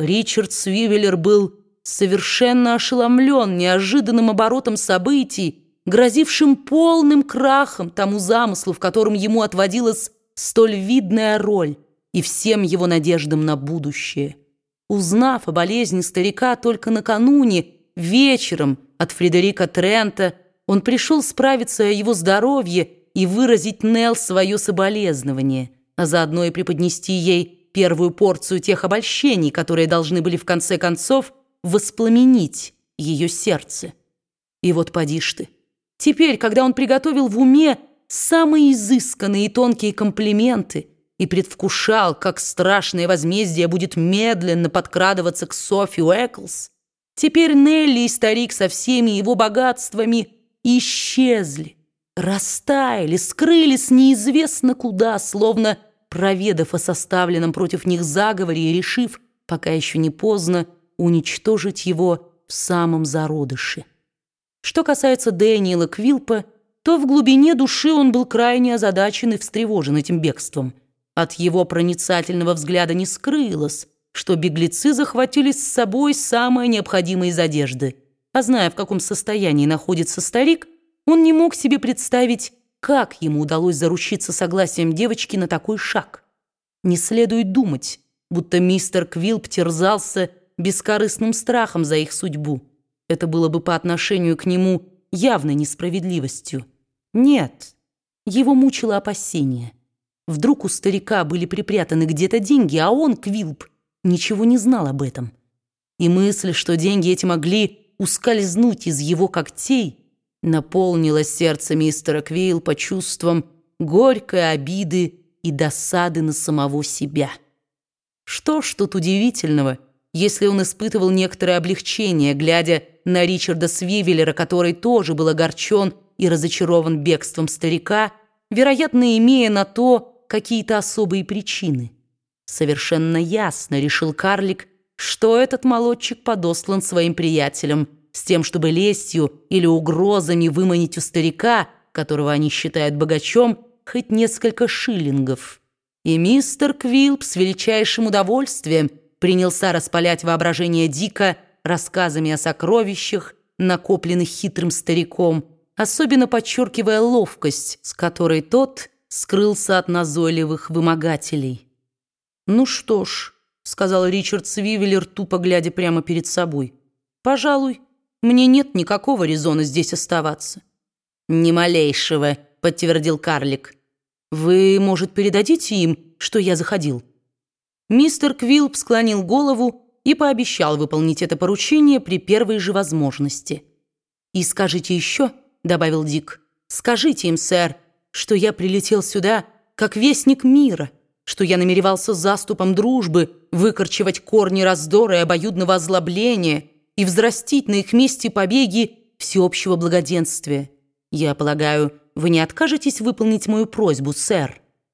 Ричард Свивеллер был совершенно ошеломлен неожиданным оборотом событий, грозившим полным крахом тому замыслу, в котором ему отводилась столь видная роль, и всем его надеждам на будущее. Узнав о болезни старика только накануне, вечером от Фредерика Трента, он пришел справиться о его здоровье и выразить Нелл свое соболезнование, а заодно и преподнести ей первую порцию тех обольщений, которые должны были в конце концов воспламенить ее сердце. И вот поди ж ты. Теперь, когда он приготовил в уме самые изысканные и тонкие комплименты и предвкушал, как страшное возмездие будет медленно подкрадываться к Софи Уэклс, теперь Нелли и старик со всеми его богатствами исчезли, растаяли, скрылись неизвестно куда, словно проведав о составленном против них заговоре и решив, пока еще не поздно, уничтожить его в самом зародыше. Что касается Дэниела Квилпа, то в глубине души он был крайне озадачен и встревожен этим бегством. От его проницательного взгляда не скрылось, что беглецы захватили с собой самое необходимое из одежды. А зная, в каком состоянии находится старик, он не мог себе представить, как ему удалось заручиться согласием девочки на такой шаг. Не следует думать, будто мистер Квилп терзался бескорыстным страхом за их судьбу. Это было бы по отношению к нему явной несправедливостью. Нет, его мучило опасение. Вдруг у старика были припрятаны где-то деньги, а он, Квилп, ничего не знал об этом. И мысль, что деньги эти могли ускользнуть из его когтей, наполнила сердце мистера Квилпа чувством горькой обиды и досады на самого себя. Что ж тут удивительного – если он испытывал некоторое облегчение, глядя на Ричарда Свивеллера, который тоже был огорчен и разочарован бегством старика, вероятно, имея на то какие-то особые причины. Совершенно ясно, решил карлик, что этот молодчик подослан своим приятелям с тем, чтобы лестью или угрозами выманить у старика, которого они считают богачом, хоть несколько шиллингов. И мистер Квилп с величайшим удовольствием принялся распалять воображение Дика рассказами о сокровищах, накопленных хитрым стариком, особенно подчеркивая ловкость, с которой тот скрылся от назойливых вымогателей. «Ну что ж», — сказал Ричард Свивеллер, тупо глядя прямо перед собой, «пожалуй, мне нет никакого резона здесь оставаться». «Ни малейшего», — подтвердил карлик. «Вы, может, передадите им, что я заходил?» Мистер Квилп склонил голову и пообещал выполнить это поручение при первой же возможности. «И скажите еще», — добавил Дик, — «скажите им, сэр, что я прилетел сюда как вестник мира, что я намеревался заступом дружбы выкорчевать корни раздора и обоюдного озлобления и взрастить на их месте побеги всеобщего благоденствия. Я полагаю, вы не откажетесь выполнить мою просьбу, сэр?»